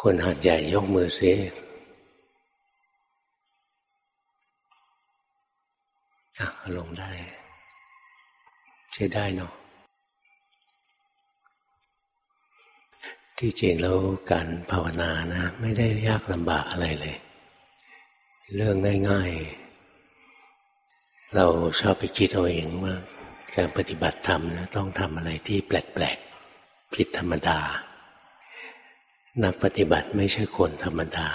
คนหัดใหญ่ยกมือซิอะลงได้ ใช้ได้เนาะที่จริงแล้วการภาวนานะ ไม่ได้ยากลำบากอะไรเลย เรื่องง่าย ๆ เราชอบไปคิดเอาเองว่า การปฏิบัติธรรมนะต้องทำอะไรที่แปลกๆผิดธรรมดา นักปฏิบัติไม่ใช่คนธรรมดา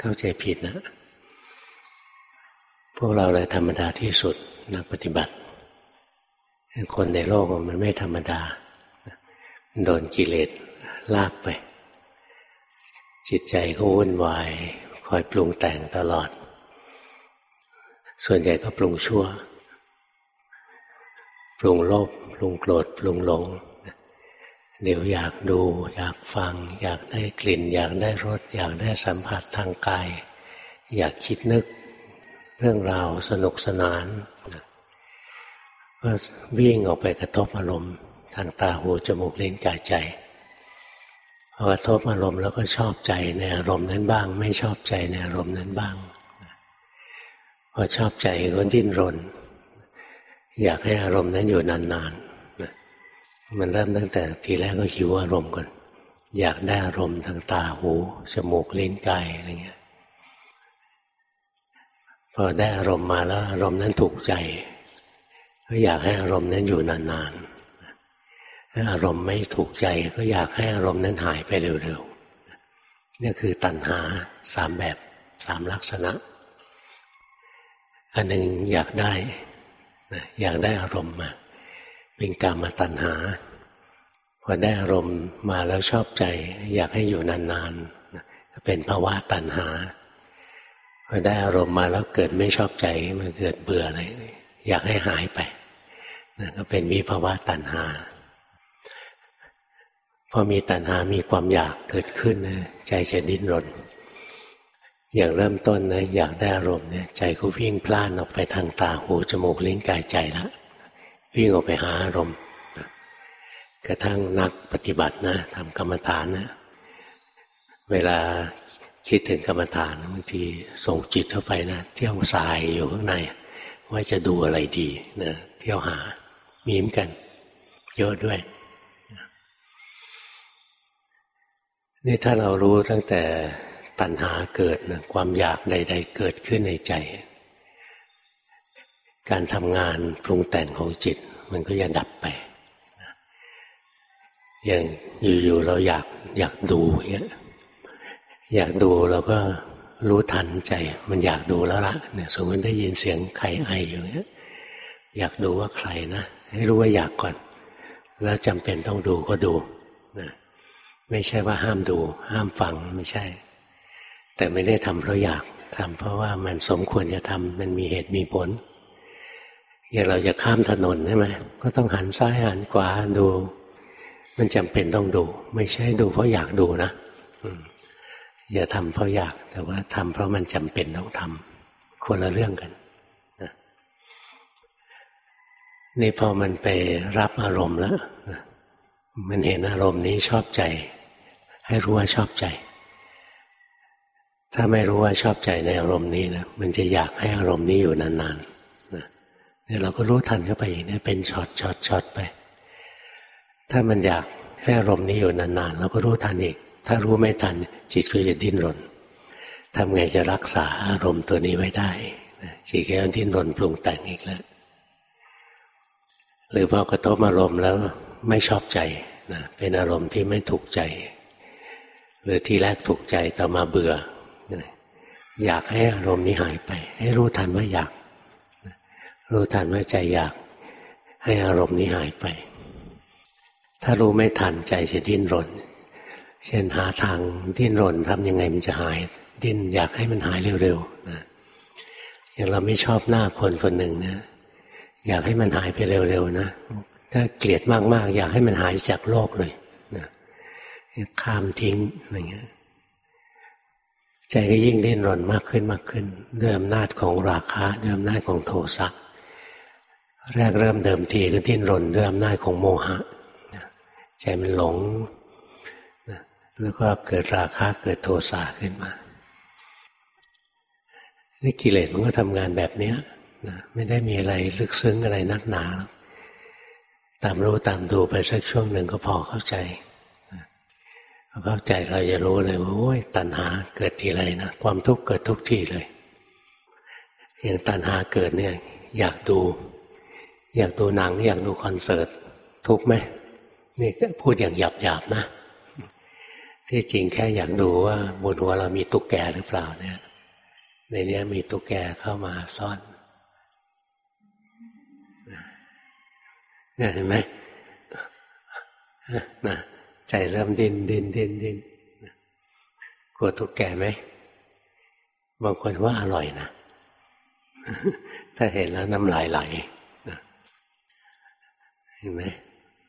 เข้าใจผิดนะ พวกเราเลยธรรมดาที่สุด นักปฏิบัติ คนในโลกมันไม่ธรรมดา โดนกิเลสลากไป จิตใจก็วุ่นวาย คอยปรุงแต่งตลอด ส่วนใหญ่ก็ปรุงชั่ว ปรุงโลภปรุงโกรธ ปรุงหลง เดี๋ยวอยากดู อยากฟัง อยากได้กลิ่น อยากได้รสอยากได้สัมผัสทางกาย อยากคิดนึกเรื่องราวสนุกสนานก็วิ่งออกไปกระทบอารมณ์ทางตาหูจมูกลิ้นกายใจพอกระทบอารมณ์แล้วก็ชอบใจในอารมณ์นั้นบ้าง ไม่ชอบใจในอารมณ์นั้นบ้างพอชอบใจก็ดิ้นรน อยากให้อารมณ์นั้นอยู่นานๆ มันเริ่มตั้งแต่ทีแรกก็หิวอารมณ์ก่อน อยากได้อารมณ์ทางตาหูจมูกลิ้นกายอะไรเงี้ยพอได้อารมณ์มาแล้วอารมณ์นั้นถูกใจ ก็อยากให้อารมณ์นั้นอยู่นานๆถ้าอารมณ์ไม่ถูกใจ ก็อยากให้อารมณ์นั้นหายไปเร็วๆนี่คือตัณหาสามแบบสามลักษณะ อันหนึ่งอยากได้อยากได้อารมณ์มา เป็นกรรมตัณหาพอได้อารมณ์มาแล้วชอบใจ อยากให้อยู่นานๆก็เป็นภาวะตัณหาพอได้อารมณ์มาแล้วเกิดไม่ชอบใจมันเกิดเบื่ออะไรอยากให้หายไปนั่นก็เป็นวิภาวะตัณหาพอมีตัณหามีความอยากเกิดขึ้นนะใจจะดิ้นรน อย่างเริ่มต้นนะอยากได้อารมณ์เนี่ยใจก็วิ่งพล่านออกไปทางตาหูจมูกลิ้นกายใจแล้ว วิ่งออกไปหาอารมณ์กระทั่งนักปฏิบัตินะทำกรรมฐานนะเวลาคิดถึงกรรมฐานบางทีส่งจิตเข้าไปนะเที่ยวสายอยู่ข้างใน ว่าจะดูอะไรดีนะเที่ยวหามีมกัน เยอะด้วยนี่ถ้าเรารู้ตั้งแต่ตัณหาเกิดนะความอยากใด ๆ เกิดขึ้นในใจ การทำงานปรุงแต่งของจิต มันก็จะดับไปอย่างอยู่ๆเราอยากอยากดูเงี้ยอยากดูเราก็รู้ทันใจ มันอยากดูแล้วละเนี่ยสมมติได้ยินเสียงใครไออยู่เงี้ย อยากดูว่าใครนะให้รู้ว่าอยากก่อน แล้วจำเป็นต้องดูก็ดูนะไม่ใช่ว่าห้ามดู ห้ามฟังไม่ใช่ แต่ไม่ได้ทำเพราะอยากทำเพราะว่ามันสมควรจะทำมันมีเหตุมีผล อย่างเราจะข้ามถนนใช่ไหมก็ต้องหันซ้ายหันขวาดู มันจำเป็นต้องดู ไม่ใช่ดูเพราะอยากดูนะอย่าทำเพราะอยากแต่ว่าทำเพราะมันจำเป็นต้องทำคนละเรื่องกันนะนี่พอมันไปรับอารมณ์แล้วมันเห็นอารมณ์นี้ชอบใจ ให้รู้ว่าชอบใจ ถ้าไม่รู้ว่าชอบใจในอารมณ์นี้นะมันจะอยากให้อารมณ์นี้อยู่นานๆ เนี่ยเราก็รู้ทันเข้าไปอีกเนี่ยเป็นช็อตช็อตช็อตไป ถ้ามันอยากให้อารมณ์นี้อยู่นานๆเราก็รู้ทันอีก ถ้ารู้ไม่ทันจิตก็จะดิ้นรนทำไงจะรักษาอารมณ์ตัวนี้ไว้ได้จิตก็ดิ้นรนปรุงแต่งอีกแล้ว หรือพอกระทบอารมณ์แล้วไม่ชอบใจนะเป็นอารมณ์ที่ไม่ถูกใจ หรือที่แรกถูกใจต่อมาเบื่อ อยากให้อารมณ์นี้หายไป ให้รู้ทันว่าอยาก รู้ทันว่าใจอยาก ให้อารมณ์นี้หายไป ถ้ารู้ไม่ทันใจจะดิ้นรน เช่นหาทางดิ้นรนทำยังไงมันจะหาย ดิ้นอยากให้มันหายเร็วๆนะอย่างเราไม่ชอบหน้าคนคนหนึ่งนะอยากให้มันหายไปเร็วๆนะถ้าเกลียดมากๆ อยากให้มันหายจากโลกเลยนะข้ามทิ้งอะไรเงี้ยใจก็ยิ่งดิ้นรนมากขึ้นมากขึ้นด้วยอำนาจของราคะด้วยอำนาจของโทสะ แรกเริ่มเดิมทีก็ดิ้นรนด้วยอำนาจของโมหะใจมันหลงแล้วก็เกิดราคะเกิดโทสะขึ้นมานี่กิเลสมันก็ทำงานแบบนี้นะไม่ได้มีอะไรลึกซึ้งอะไรนักหนาตามรู้ตามดูไปสักช่วงหนึ่งก็พอเข้าใจพอเข้าใจเราจะรู้เลยว่าโอ้ยตัณหาเกิดทีไรนะความทุกข์เกิดทุกทีเลย อย่างตัณหาเกิดเนี่ย อยากดู อยากดูหนังอยากดูคอนเสิร์ต ทุกไหมนี่พูดอย่างหยาบๆนะที่จริงแค่อยากดูว่าบนหัวเรามีตุ๊กแกหรือเปล่าเนี่ย ในนี้มีตุ๊กแกเข้ามาซ่อนเนี่ยเห็นไหมนะใจเริ่มดินดินดินดินกลัวตุ๊กแกไหมบางคนว่าอร่อยนะ ถ้าเห็นแล้วน้ำลายไหล เห็นไหม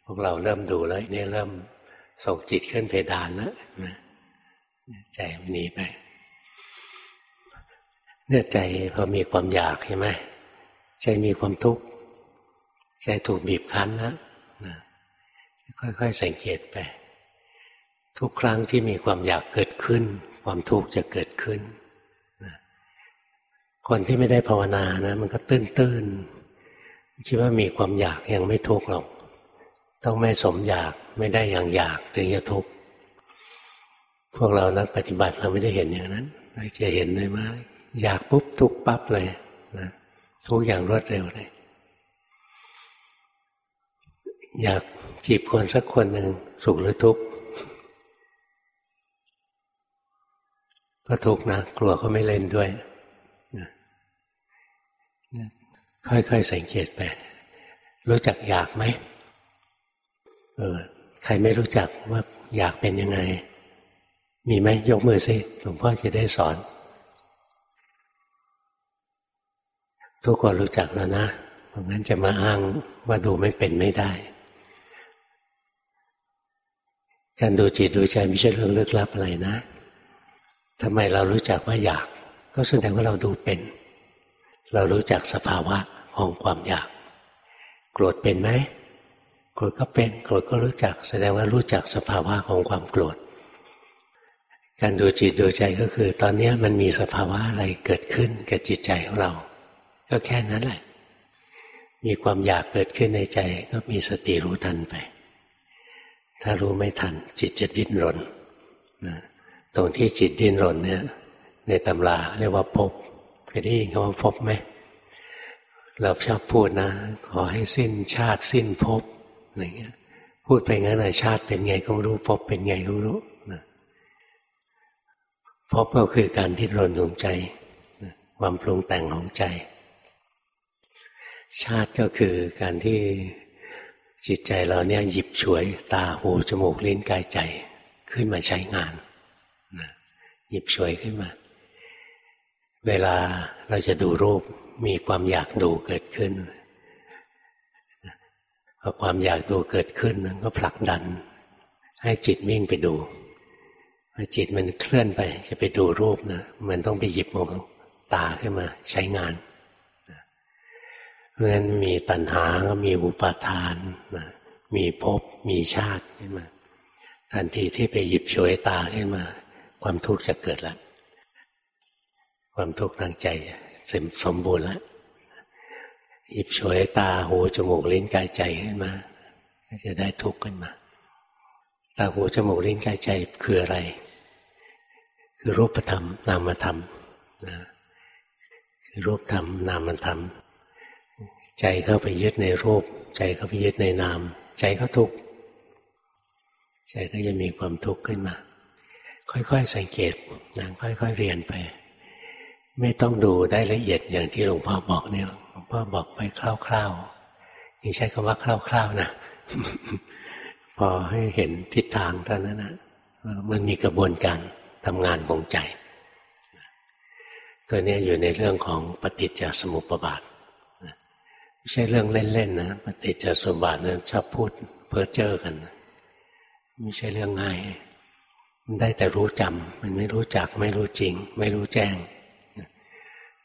พวกเราเริ่มดูแล้วนี่เริ่มส่งจิตขึ้นเพดานแล้วใจมันหนีไปเนี่ยใจพอมีความอยากใช่ไหมใจมีความทุกข์ใจถูกบีบคั้นนะนะค่อยๆสังเกตไป ทุกครั้งที่มีความอยากเกิดขึ้น ความทุกข์จะเกิดขึ้นคนที่ไม่ได้ภาวนานะ มันก็ตื้นๆ คิดว่ามีความอยากยังไม่ทุกข์หรอก ต้องไม่สมอยากไม่ได้อย่างอยากถึงจะทุกข์พวกเรานักปฏิบัติเราไม่ได้เห็นอย่างนั้นเราจะเห็นเลยว่าอยากปุ๊บทุกปั๊บเลยนะทุกอย่างรวดเร็วเลย อยากจีบคนสักคนหนึ่งสุขหรือทุกข์ก็ทุกข์นะกลัวเขาไม่เล่นด้วย ค่อยๆสังเกตไป รู้จักอยากไหมเออใครไม่รู้จักว่าอยากเป็นยังไง มีไหมยกมือสิหลวงพ่อจะได้สอน ทุกคนรู้จักแล้วนะเพราะงั้นจะมาอ้างว่าดูไม่เป็นไม่ได้ การดูจิตดูใจไม่ใช่เรื่องลึกลับอะไรนะทำไมเรารู้จักว่าอยาก ก็แสดงว่าเราดูเป็น เรารู้จักสภาวะของความอยาก โกรธเป็นไหมโกรธก็เป็น โกรธก็รู้จัก แสดงว่ารู้จักสภาวะของความโกรธ การดูจิตดูใจก็คือ ตอนนี้มันมีสภาวะอะไรเกิดขึ้นกับจิตใจของเรา ก็แค่นั้นแหละ มีความอยากเกิดขึ้นในใจก็มีสติรู้ทันไป ถ้ารู้ไม่ทัน จิตจะดิ้นรนนะตรงที่จิตดิ้นรนเนี่ยในตำราเรียกว่าภพ เคยได้ยินคำว่าพบไหมเราชอบพูดนะ ขอให้สิ้นชาติสิ้นภพอะไรเงี้ย พูดไปงั้นนะชาติเป็นไงก็ไม่รู้ภพเป็นไงก็ไม่รู้นะภพก็คือการดิ้นรนของใจความปรุงแต่งของใจ ชาติก็คือการที่จิตใจเราเนี่ยหยิบฉวยตาหูจมูกลิ้นกายใจขึ้นมาใช้งานหยิบฉวยขึ้นมา เวลาเราจะดูรูปมีความอยากดูเกิดขึ้นพอความอยากดูเกิดขึ้นก็ผลักดัน ให้จิตวิ่งไปดูพอจิตมันเคลื่อนไป จะไปดูรูปนะมันต้องไปหยิบมองตาขึ้นมาใช้งานเพราะฉะนั้นมีตัณหาก็มีอุปาทานนะมีภพมีชาติขึ้นมา ทันทีที่ไปหยิบฉวยตาขึ้นมา ความทุกข์จะเกิดแล้ว ความทุกข์ทางใจสมสมบูรณ์แล้วหยิบฉวยตาหูจมูกลิ้นกายใจขึ้นมา ก็จะได้ทุกข์ขึ้นมา ตาหูจมูกลิ้นกายใจคืออะไร คือรูปธรรมนามธรรมนะคือรูปธรรมนามธรรม ใจเข้าไปยึดในรูป ใจเข้าไปยึดในนาม ใจก็ทุกข์ใจก็จะมีความทุกข์ขึ้นมา ค่อยๆ สังเกตนะค่อยๆ เรียนไป ไม่ต้องดูได้ละเอียดอย่างที่หลวงพ่อบอกเนี่ยหลวงพ่อบอกไปคร่าวๆนี่ใช้คำว่าคร่าวๆนะพอให้เห็นทิศทางเท่านั้นนะมันมีกระบวนการทำงานของใจ ตัวนี้อยู่ในเรื่องของปฏิจจสมุปบาทไม่ใช่เรื่องเล่นๆนะปฏิจจสมบัตินั้นชอบพูดเพ้อเจ้อกัน ไม่ใช่เรื่องง่าย มันได้แต่รู้จำมันไม่รู้จัก ไม่รู้จริง ไม่รู้แจ้ง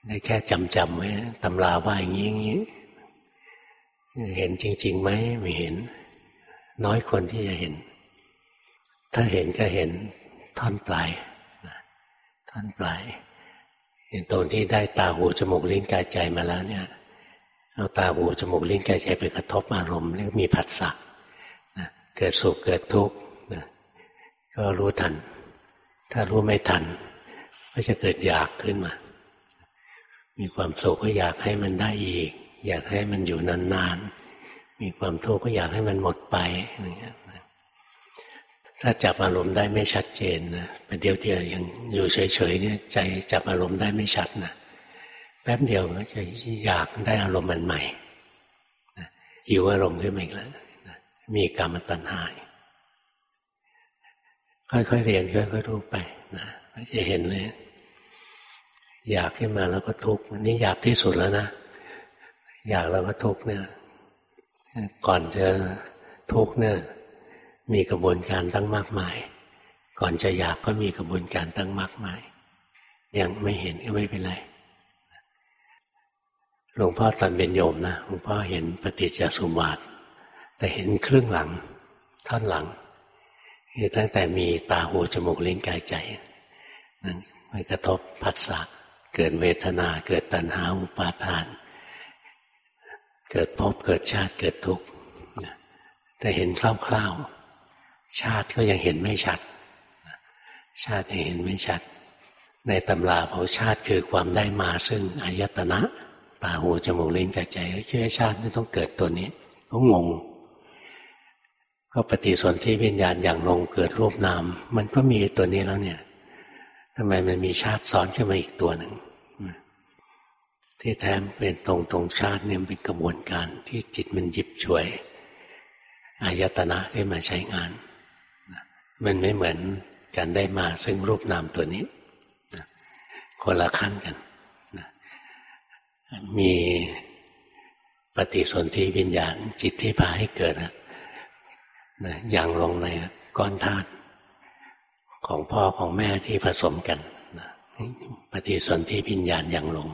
ได้แค่จำจำไว้ตำราว่าอย่างนี้อย่างนี้ เห็นจริงๆไหมไม่เห็น น้อยคนที่จะเห็น ถ้าเห็นก็เห็นท่อนปลายท่อนปลายเห็นตรงที่ได้ตาหูจมูกลิ้นกายใจมาแล้วเนี่ยเอาตาหูจมูกลิ้นกายใจไปกระทบอารมณ์เรียกมีผัสสะนะเกิดสุขเกิดทุกข์นะก็รู้ทัน ถ้ารู้ไม่ทัน ก็จะเกิดอยากขึ้นมา มีความสุขก็อยากให้มันได้อีก อยากให้มันอยู่นานๆ มีความทุกข์ก็อยากให้มันหมดไปอย่างเงี้ยถ้าจับอารมณ์ได้ไม่ชัดเจนนะประเดี๋ยวเดียวยังอยู่เฉยๆเนี่ยใจจับอารมณ์ได้ไม่ชัดนะแป๊บเดียวก็จะอยากได้อารมณ์มันใหม่หิวอารมณ์ขึ้นมาอีกแล้วมีกรรมตัณหาค่อยๆเรียนค่อยๆรู้ไปนะจะเห็นเลย อยากขึ้นมาแล้วก็ทุกข์นี่อยากที่สุดแล้วนะอยากแล้วก็ทุกข์เนี่ย ก่อนจะทุกข์เนี่ย มีกระบวนการตั้งมากมาย ก่อนจะอยากก็มีกระบวนการตั้งมากมาย ยังไม่เห็นก็ไม่เป็นไรหลวงพ่อตอนเป็นโยมนะหลวงพ่อเห็นปฏิจจสมบัติแต่เห็นครึ่งหลัง ท่อนหลังคือตั้งแต่มีตาหูจมูกลิ้นกายใจนั่นไปกระทบพัสสะ เกิดเวทนาเกิดตัณหาอุปาทาน เกิดภพเกิดชาติเกิดทุกข์แต่เห็นคร่าวๆชาติก็ยังเห็นไม่ชัด ชาติยังเห็นไม่ชัด ในตำราเขาชาติคือความได้มาซึ่งอายตนะ ตาหูจมูกลิ้นกายใจก็คือชาตินี่ต้องเกิดตัวนี้ก็งงก็ปฏิสนธิวิญญาณอย่างลงเกิดรูปนาม มันก็มีตัวนี้แล้วเนี่ย ทำไมมันมีชาติซ้อนขึ้นมาอีกตัวหนึ่งที่แท้เป็นตรงตรงชาติเนี่ยเป็นกระบวนการที่จิตมันหยิบช่วยอายตนะขึ้นมาใช้งาน มันไม่เหมือนกันได้มาซึ่งรูปนามตัวนี้คนละขั้นกัน มีปฏิสนธิวิญญาณจิตที่พาให้เกิดนะอย่างลงในก้อนธาตุ ของพ่อของแม่ที่ผสมกันปฏิสนธิวิญญาณอย่างลง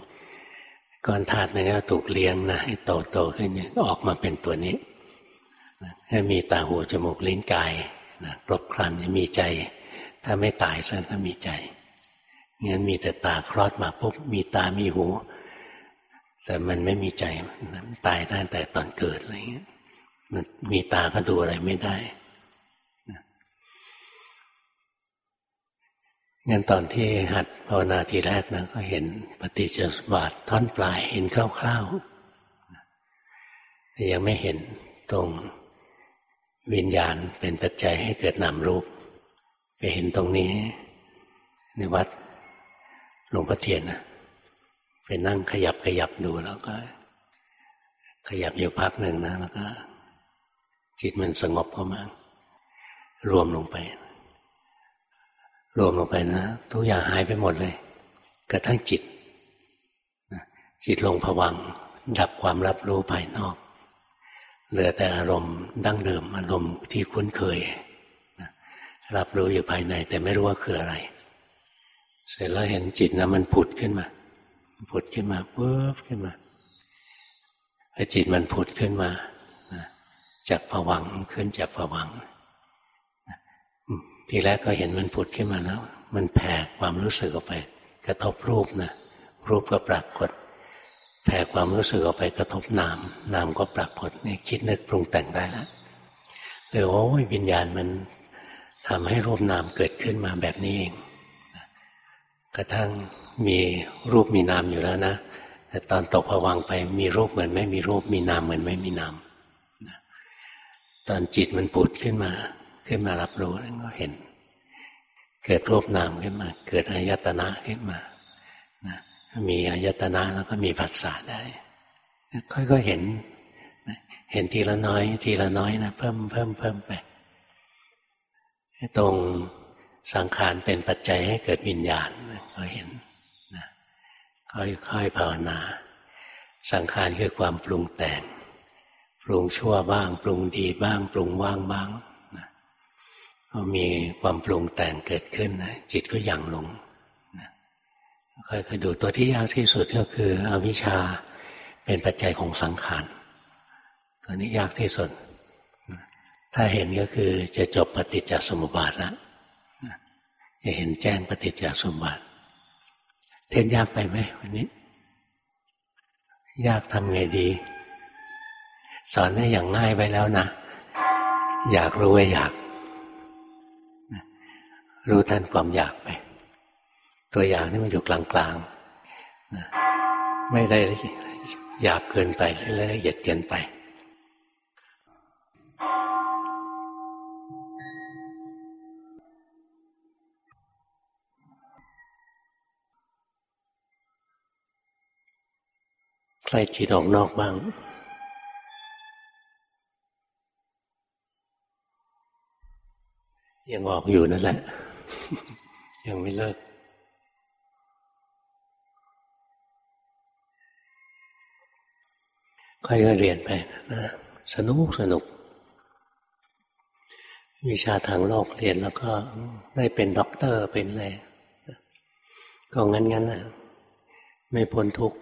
ก้อนธาตุนั้นก็ถูกเลี้ยงนะให้โตโตขึ้นออกมาเป็นตัวนี้ให้มีตาหูจมูกลิ้นกายนะครบครันมีใจ ถ้าไม่ตายซะถ้ามีใจงั้นมีแต่ตาคลอดมาปุ๊บมีตามีหู แต่มันไม่มีใจตายตั้งแต่ตอนเกิดอะไรเงี้ยมันมีตาก็ดูอะไรไม่ได้ งั้นตอนที่หัดภาวนาทีแรกนะก็เห็นปฏิจจสมบัติท่อนปลายเห็นคร่าวๆแต่ยังไม่เห็นตรงวิญญาณเป็นปัจจัยให้เกิดนามรูป ไปเห็นตรงนี้ในวัดหลวงพ่อเทียนนะไปนั่งขยับขยับดูแล้วก็ ขยับอยู่พักหนึ่งนะแล้วก็ จิตมันสงบเข้ามารวมลงไป รวมลงไปนะ ทุกอย่างหายไปหมดเลย กระทั่งจิต จิตลงผวัง ดับความรับรู้ภายนอก เหลือแต่อารมณ์ดั้งเดิมอารมณ์ที่คุ้นเคย รับรู้อยู่ภายใน แต่ไม่รู้ว่าคืออะไร เสร็จแล้วเห็นจิตนะมันผุดขึ้นมา ผุดขึ้นมาปุ๊บขึ้นมาพอจิตมันผุดขึ้นมาจากผวังขึ้นจากผวัง ทีแรกก็เห็นมันผุดขึ้นมาแล้วมันแผ่ความรู้สึกออกไป กระทบรูปนะรูปก็ปรากฏ แผ่ความรู้สึกออกไปกระทบนามนามก็ปรากฏนี่คิดนึกปรุงแต่งได้แล้วเลยโอ้ยวิญญาณมันทำให้รูปนามเกิดขึ้นมาแบบนี้เองกระทั่งมีรูปมีนามอยู่แล้วนะแต่ตอนตกผวังไปมีรูปเหมือนไม่มีรูปมีนามเหมือนไม่มีนามตอนจิตมันปุดขึ้นมา ขึ้นมารับรู้แล้วก็เห็น เกิดรูปนามขึ้นมา เกิดอายตนะขึ้นมามีอายตนะแล้วก็มีผัสสะได้ค่อยๆเห็นเห็นทีละน้อย ทีละน้อยนะเพิ่มเพิ่มเพิ่มไปตรงสังขารเป็นปัจจัยให้เกิดวิญญาณก็เห็นนะค่อยๆภาวนา สังขารคือความปรุงแต่ง ปรุงชั่วบ้าง ปรุงดีบ้าง ปรุงว่างบ้างนะก็ มีความปรุงแต่งเกิดขึ้นนะจิตก็ยั่งลงค่อยๆดูตัวที่ยากที่สุดก็คืออวิชชาเป็นปัจจัยของสังขารตัวนี้ยากที่สุด ถ้าเห็นก็คือจะจบปฏิจจสมุปบาทแล้วจะเห็นแจ้งปฏิจจสมุปบัติเทศยากไปไหมวันนี้ ยากทำไงดี สอนให้อย่างง่ายไปแล้วนะ อยากรู้ว่าอยาก รู้ทันความอยากไป ตัวอย่างนี่มันอยู่กลางๆไม่ได้อยากเกินไปเลยเหยียดเกินไป ใครจิตออกนอกบ้างยังออกอยู่นั่นแหละ ยังไม่เลิก ค่อยๆเรียนไปนะสนุกสนุก วิชาทางโลกเรียนแล้วก็ได้เป็นด็อกเตอร์เป็นอะไรก็งั้นๆนะไม่พ้นทุก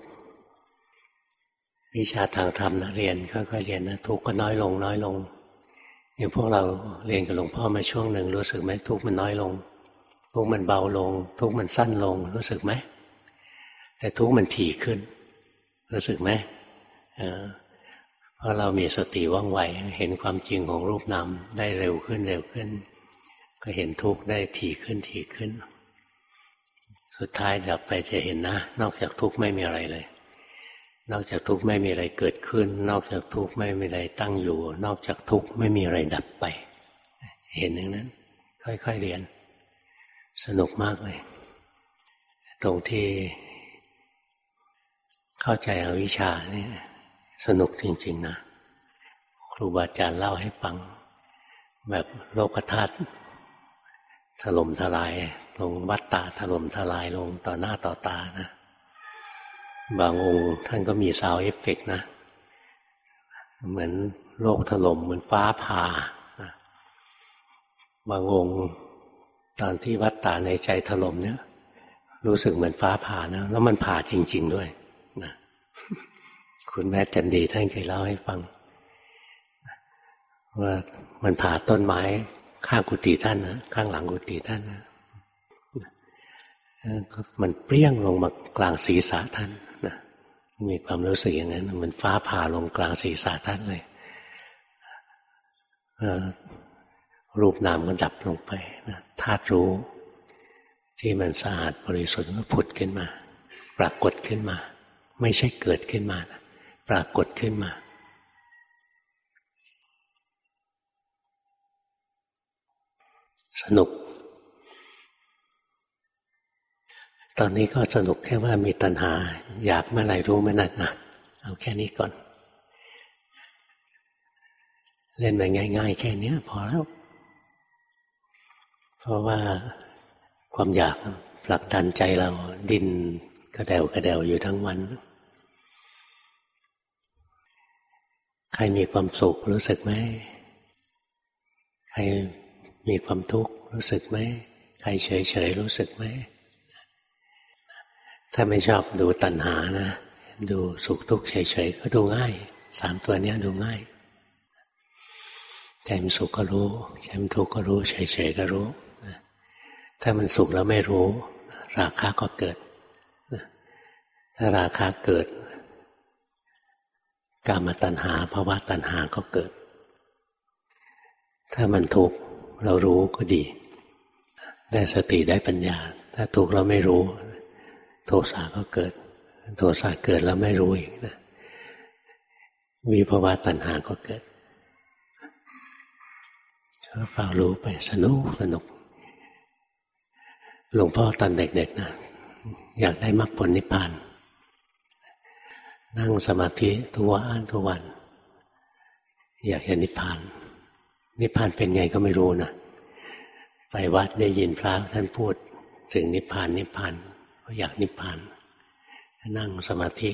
วิชาทางธรรมนะเรียนค่อยๆเรียนนะทุกก็น้อยลง น้อยลงอย่างพวกเราเรียนกับหลวงพ่อมาช่วงหนึ่งรู้สึกไหมทุกมันน้อยลง ทุกข์มันเบาลง ทุกข์มันสั้นลง รู้สึกไหม แต่ทุกข์มันถี่ขึ้น รู้สึกไหมเพราะเรามีสติว่องไวเห็นความจริงของรูปนามได้เร็วขึ้นเร็วขึ้น ก็เห็นทุกข์ได้ถี่ขึ้นถี่ขึ้น สุดท้ายดับไปจะเห็นนะ นอกจากทุกข์ไม่มีอะไรเลย นอกจากทุกข์ไม่มีอะไรเกิดขึ้น นอกจากทุกข์ไม่มีอะไรตั้งอยู่ นอกจากทุกข์ไม่มีอะไรดับไป เห็นอย่างนั้น ค่อยๆเรียน สนุกมากเลย ตรงที่ เข้าใจอวิชชานี่สนุกจริง ๆ นะ ครูบาอาจารย์เล่าให้ฟัง แบบโลกธาตุถล่มทลายลงวัฏฏะถล่มทลายลงต่อหน้าต่อตานะ บางองค์ท่านก็มี sound effect นะ เหมือนโลกถล่มเหมือนฟ้าผ่าบางองค์ ตอนที่วัฏฏะในใจถล่มเนี่ย รู้สึกเหมือนฟ้าผ่านะแล้วมันผ่าจริง ๆ ด้วยนะคุณแม่จันดีท่านเคยเล่าให้ฟัง ว่ามันผ่าต้นไม้ข้างกุฏิท่านนะข้างหลังกุฏิท่านนะมันเปรี้ยงลงมากลางศีรษะท่านนะมีความรู้สึกอย่างนั้น มันฟ้าผ่าลงกลางศีรษะท่านเลย รูปนามก็ดับลงไปนะธาตุรู้ ที่มันสะอาดบริสุทธิ์ก็ผุดขึ้นมา ปรากฏขึ้นมา ไม่ใช่เกิดขึ้นมานะปรากฏขึ้นมา สนุก ตอนนี้ก็สนุกแค่ว่ามีตัณหา อยากเมื่อไหร่รู้เมื่อนั้นนะเอาแค่นี้ก่อน เล่นไปง่าย ๆ แค่นี้พอแล้ว เพราะว่าความอยากผลักดันใจเราดินกระเดวกระเดวอยู่ทั้งวัน ใครมีความสุขรู้สึกไหม ใครมีความทุกข์รู้สึกไหม ใครเฉยๆรู้สึกไหม ถ้าไม่ชอบดูตัณหานะ ดูสุขทุกข์เฉยๆก็ดูง่าย สามตัวนี้ดูง่ายใจมันสุขก็รู้ใจมันทุกข์ก็รู้ เฉยๆก็รู้ ถ้ามันสุขแล้วไม่รู้ ราคะก็เกิด ถ้าราคะเกิดกามตัณหาภาวะตัณหาก็เกิด ถ้ามันทุกข์เรารู้ก็ดี ได้สติได้ปัญญา ถ้าทุกข์เราไม่รู้ โทสะก็เกิด โทสะเกิดแล้วไม่รู้อีกนะวิภาวะตัณหาก็เกิดก็เฝ้ารู้ไปสนุกสนุก หลวงพ่อตอนเด็กๆนะอยากได้มรรคผลนิพพาน นั่งสมาธิทุกวันทุกวัน อยากเห็นนิพพาน นิพพานเป็นไงก็ไม่รู้นะไปวัดได้ยินพระท่านพูดถึงนิพพานนิพพานก็อยากนิพพาน นั่งสมาธิ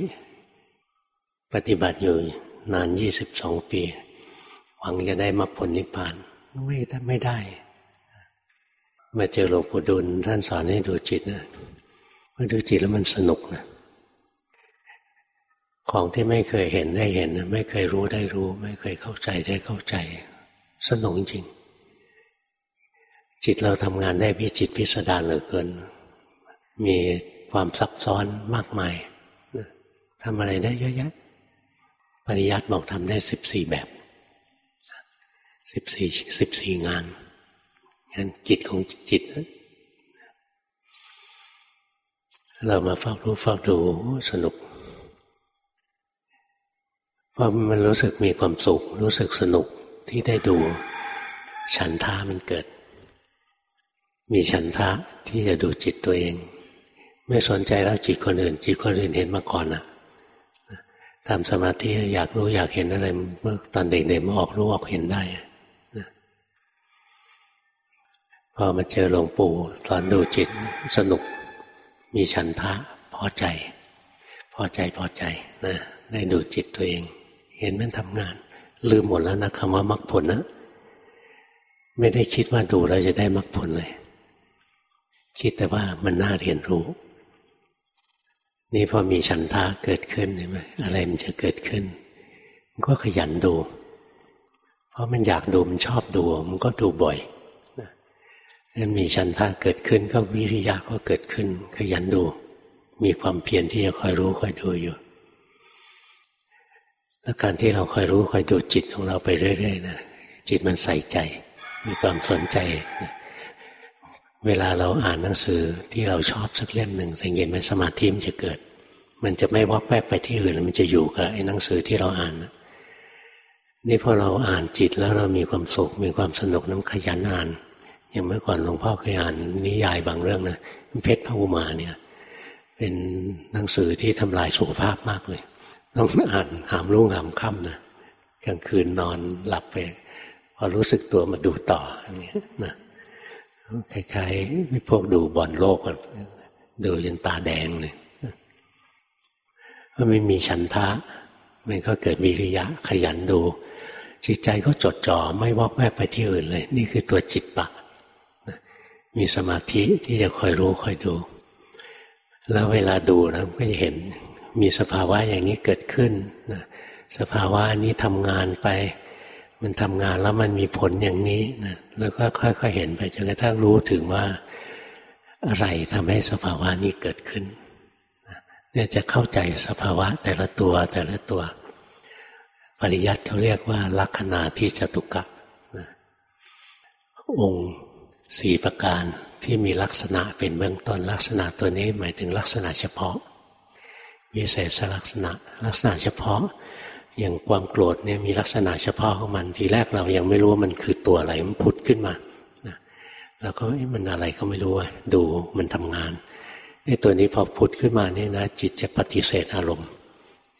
ปฏิบัติอยู่นานยี่สิบสองปี หวังจะได้มาผลนิพพานไม่ได้ไม่ได้ มาเจอหลวงปู่ดุลท่านสอนให้ดูจิตนะเมื่อดูจิตแล้วมันสนุกนะของที่ไม่เคยเห็นได้เห็นไม่เคยรู้ได้รู้ ไม่เคยเข้าใจได้เข้าใจ สนุกจริง จิตเราทำงานได้พิจิตพิสดารเหลือเกิน มีความซับซ้อนมากมายทำอะไรได้เยอะแยะปริยัติบอกทำได้สิบสี่แบบสิบสี่สิบสี่งาน งานจิตของจิตเรามาเฝ้ารู้เฝ้าดูสนุกเพราะมันรู้สึกมีความสุข รู้สึกสนุกที่ได้ดู ฉันทามันเกิด มีฉันทะที่จะดูจิตตัวเอง ไม่สนใจแล้วจิตคนอื่น จิตคนอื่นเห็นมาก่อนนะทำสมาธิอยากรู้อยากเห็นอะไร เมื่อตอนเด็กๆมาออกรู้ออกเห็นได้นะ พอมาเจอหลวงปู่สอนดูจิตสนุก มีฉันทะพอใจ พอใจพอใจนะได้ดูจิตตัวเอง เห็นมันทำงาน ลืมหมดแล้วนะคำว่ามรรคผลนะไม่ได้คิดว่าดูเราจะได้มรรคผลเลย คิดแต่ว่ามันน่าเรียนรู้ นี่พอมีฉันทาเกิดขึ้นใช่ไหมอะไรมันจะเกิดขึ้น มันก็ขยันดู เพราะมันอยากดูมันชอบดู มันก็ดูบ่อย นั้นมีฉันทาเกิดขึ้นก็วิริยะก็เกิดขึ้นขยันดู มีความเพียรที่จะคอยรู้คอยดูอยู่ แล้วการที่เราคอยรู้คอยดูจิตของเราไปเรื่อยๆนะจิตมันใส่ใจ มีความสนใจเวลาเราอ่านหนังสือที่เราชอบสักเล่มหนึ่งสังเกตไหมสมาธิมันจะเกิด มันจะไม่วอกแวกไปที่อื่น มันจะอยู่กับไอ้หนังสือที่เราอ่านนี่พอเราอ่านจิตแล้วเรามีความสุข มีความสนุกน้ำขยันอ่าน อย่างเมื่อก่อนหลวงพ่อเคยอ่านนิยายบางเรื่องนะเพชรพระอุมาเนี่ย เป็นหนังสือที่ทำลายสุขภาพมากเลย ต้องอ่านหามรุ่งหามค่ำนะกลางคืนนอนหลับไป พอรู้สึกตัวมาดูต่ออย่างเงี้ยนะคล้ายๆพวกดูบอลโลกกันดูจนตาแดงเลยเพราะไม่มีฉันทะ มันก็เกิดวิริยะขยันดู จิตใจก็จดจ่อไม่วอกแวกไปที่อื่นเลย นี่คือตัวจิตตะ มีสมาธิที่จะคอยรู้คอยดู แล้วเวลาดูนะก็จะเห็นมีสภาวะอย่างนี้เกิดขึ้นนะสภาวะนี้ทำงานไป มันทำงานแล้วมันมีผลอย่างนี้นะแล้วก็ค่อยๆเห็นไปจนกระทั่งรู้ถึงว่าอะไรทำให้สภาวะนี้เกิดขึ้นเนี่ยจะเข้าใจสภาวะแต่ละตัวแต่ละตัว ปริยัติเขาเรียกว่า ลักษณะที่จตุกะนะองค์ สี่ประการที่มีลักษณะเป็นเบื้องต้นลักษณะตัวนี้หมายถึงลักษณะเฉพาะ วิเศษลักษณะลักษณะเฉพาะ อย่างความโกรธเนี่ยมีลักษณะเฉพาะของมันทีแรกเรายังไม่รู้ว่ามันคือตัวอะไรมันพุดขึ้นมาแล้วก็มันอะไรก็ไม่รู้ดูมันทำงานไอ้ตัวนี้พอพุดขึ้นมาเนี่ยนะ จิตจะปฏิเสธอารมณ์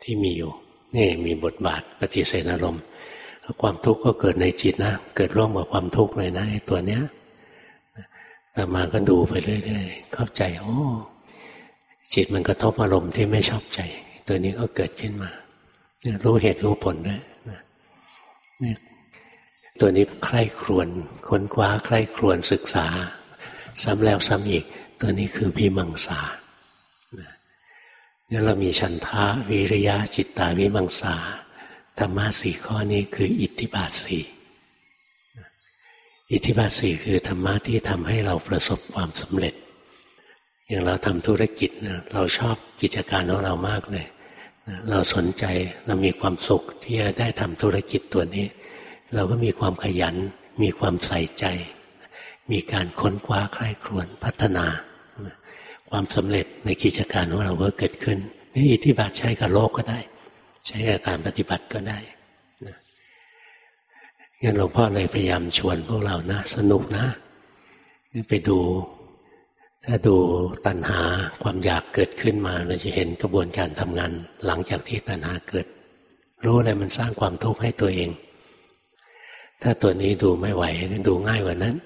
ที่มีอยู่นี่มีบทบาทปฏิเสธอารมณ์ความทุกข์ก็เกิดในจิตนะ เกิดร่วมกับความทุกข์เลยนะไอ้ตัวเนี้ย ต่มาก็ดูไปเรื่อยๆเข้าใจ โอ้จิตมันกระทบอารมณ์ที่ไม่ชอบใจ ตัวนี้ก็เกิดขึ้นมารู้เหตุรู้ผลด้วยนะตัวนี้ใคร่ครวญค้นคว้าใคร่ครวญศึกษา ซ้ำแล้วซ้ำอีก ตัวนี้คือพิมังสางั้นเรามีฉันทะวิริยะจิตตาวิมังสาธรรมะสี่ข้อนี้คืออิทธิบาทสี่ อิทธิบาทสี่คือธรรมะที่ทำให้เราประสบความสำเร็จ อย่างเราทำธุรกิจนะเราชอบกิจการของเรามากเลยเราสนใจเรามีความสุขที่จะได้ทำธุรกิจตัวนี้ เราก็มีความขยัน มีความใส่ใจ มีการค้นคว้าใคร่ครวญพัฒนา ความสำเร็จในกิจการของเราก็เกิดขึ้นนี่อิทธิบาทใช้กับโลกก็ได้ ใช้กับการปฏิบัติก็ได้ งั้นหลวงพ่อเลยพยายามชวนพวกเรานะ สนุกนะ ไปดู ถ้าดูตัณหาความอยากเกิดขึ้นมาเราจะเห็นกระบวนการทำงาน หลังจากที่ตัณหาเกิด รู้อะไรมันสร้างความทุกข์ให้ตัวเอง ถ้าตัวนี้ดูไม่ไหวดูง่ายกว่านั้น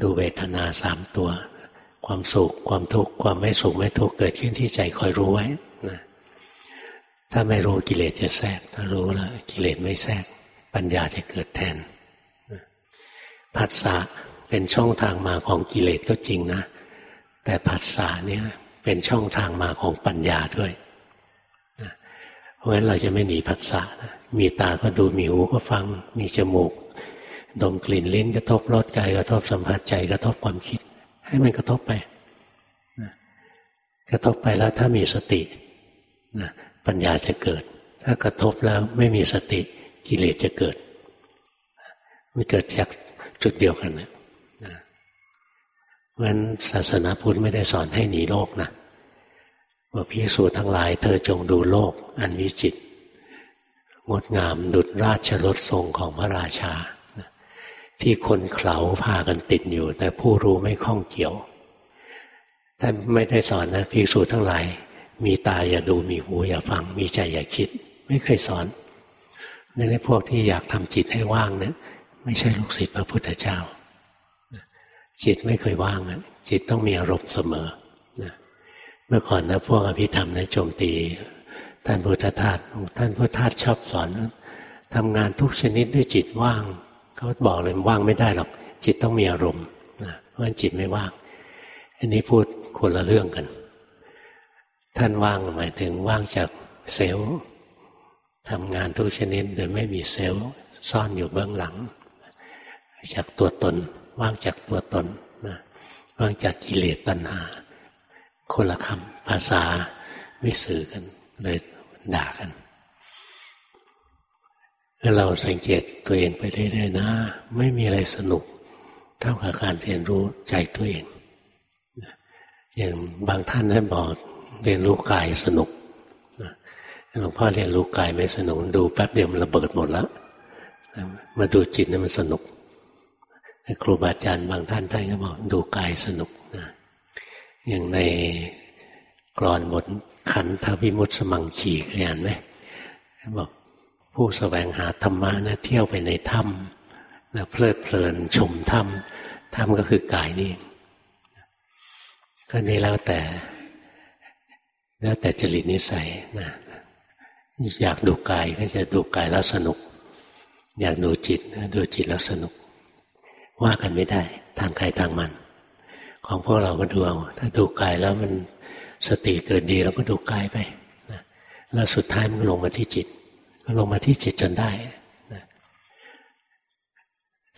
ดูเวทนาสามตัว ความสุขความทุกข์ความไม่สุขไม่ทุกข์เกิดขึ้นที่ใจคอยรู้ไว้นะถ้าไม่รู้กิเลสจะแทรกถ้ารู้แล้วกิเลสไม่แทรก ปัญญาจะเกิดแทนผัสสะเป็นช่องทางมาของกิเลสก็จริงนะ แต่ผัสสะเนี่ยเป็นช่องทางมาของปัญญาด้วยเพราะฉะนั้นเราจะไม่หนีผัสสะนะมีตาก็ดูมีหูก็ฟัง มีจมูก ดมกลิ่นลิ้นกระทบรสใจกระทบสัมผัสใจกระทบความคิด ให้มันกระทบไปกระทบไปแล้วถ้ามีสตินะปัญญาจะเกิด ถ้ากระทบแล้วไม่มีสติ กิเลสจะเกิด มันเกิดจากจุดเดียวกันนะเพราะฉะนั้นศาสนาพุทธไม่ได้สอนให้หนีโลกนะว่าพิสูจทั้งหลาย เธอจงดูโลก อันวิจิตงดงามดุจราชรถทรงของพระราชา ที่คนเขาพากันติดอยู่ แต่ผู้รู้ไม่ข้องเกี่ยวท่านไม่ได้สอนนะภิกษุทั้งหลาย มีตาอย่าดูมีหูอย่าฟัง มีใจอย่าคิด ไม่เคยสอน นั่นพวกที่อยากทำจิตให้ว่างเนะี่ยไม่ใช่ลูกศิษย์พระพุทธเจ้า จิตไม่เคยว่างนะจิตต้องมีอารมณ์เสมอนะเมื่อก่อนนะพวกอภิธรรมนะโจมตีท่านพุทธทาสท่านพุทธทาสชอบสอนทำงานทุกชนิดด้วยจิตว่างเขาบอกเลยว่างไม่ได้หรอก จิตต้องมีอารมณ์นะเพราะฉะนั้นจิตไม่ว่าง อันนี้พูดคนละเรื่องกัน ท่านว่างหมายถึงว่างจากเซลล์ ทำงานทุกชนิดโดยไม่มีเซลล์ซ่อนอยู่เบื้องหลัง จากตัวตน ว่างจากตัวตนนะว่างจากกิเลสตัณหา คนละคำภาษาไม่สื่อกันเลยด่ากันเราสังเกตตัวเองไปเรื่อยๆนะ ไม่มีอะไรสนุก เท่ากับการเรียนรู้ใจตัวเองอย่างบางท่านได้บอกเรียนรู้กายสนุก หลวงพ่อเรียนรู้กายไม่สนุกดูแป๊บเดียวมันระเบิดหมดแล้วมาดูจิตนี่มันสนุกครูบาอาจารย์บางท่านท่านก็บอกดูกายสนุกนะอย่างในกรอนบทขันธวิมุตสมังขีเคยอ่านไหมบอกผู้สแสวงหาธรรมะนะเที่ยวไปในถ้ำนะเพลิดเพลินชมถ้ำถ้ำก็คือกายนี่ก็นี่แล้วแต่ แล้วแต่จริตนิสัยนะ อยากดูกายก็จะดูกายแล้วสนุก อยากดูจิตดูจิตแล้วสนุก ว่ากันไม่ได้ทางใครทางมัน ของพวกเราก็ดูเอาถ้าดูกายแล้วมันสติเกิดดีเราก็ดูกายไปนะแล้วสุดท้ายมันลงมาที่จิต ก็ลงมาที่จิตจนได้นะ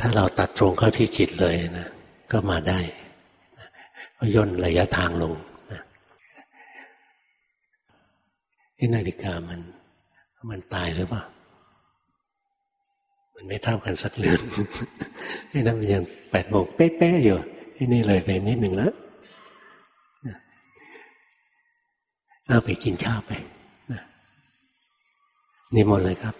ถ้าเราตัดตรงเข้าที่จิตเลยนะก็มาได้นะก็ย่นระยะทางลงนะนาฬิกามัน มันตายหรือเปล่า มันไม่เท่ากันสักเรือนไอ้นั่นมันยังแปดโมงเป๊ะๆอยู่ไอ้นี่เลยไปนิดหนึ่งแล้วเอาไปกินข้าวไปนี่หมดเลยครับ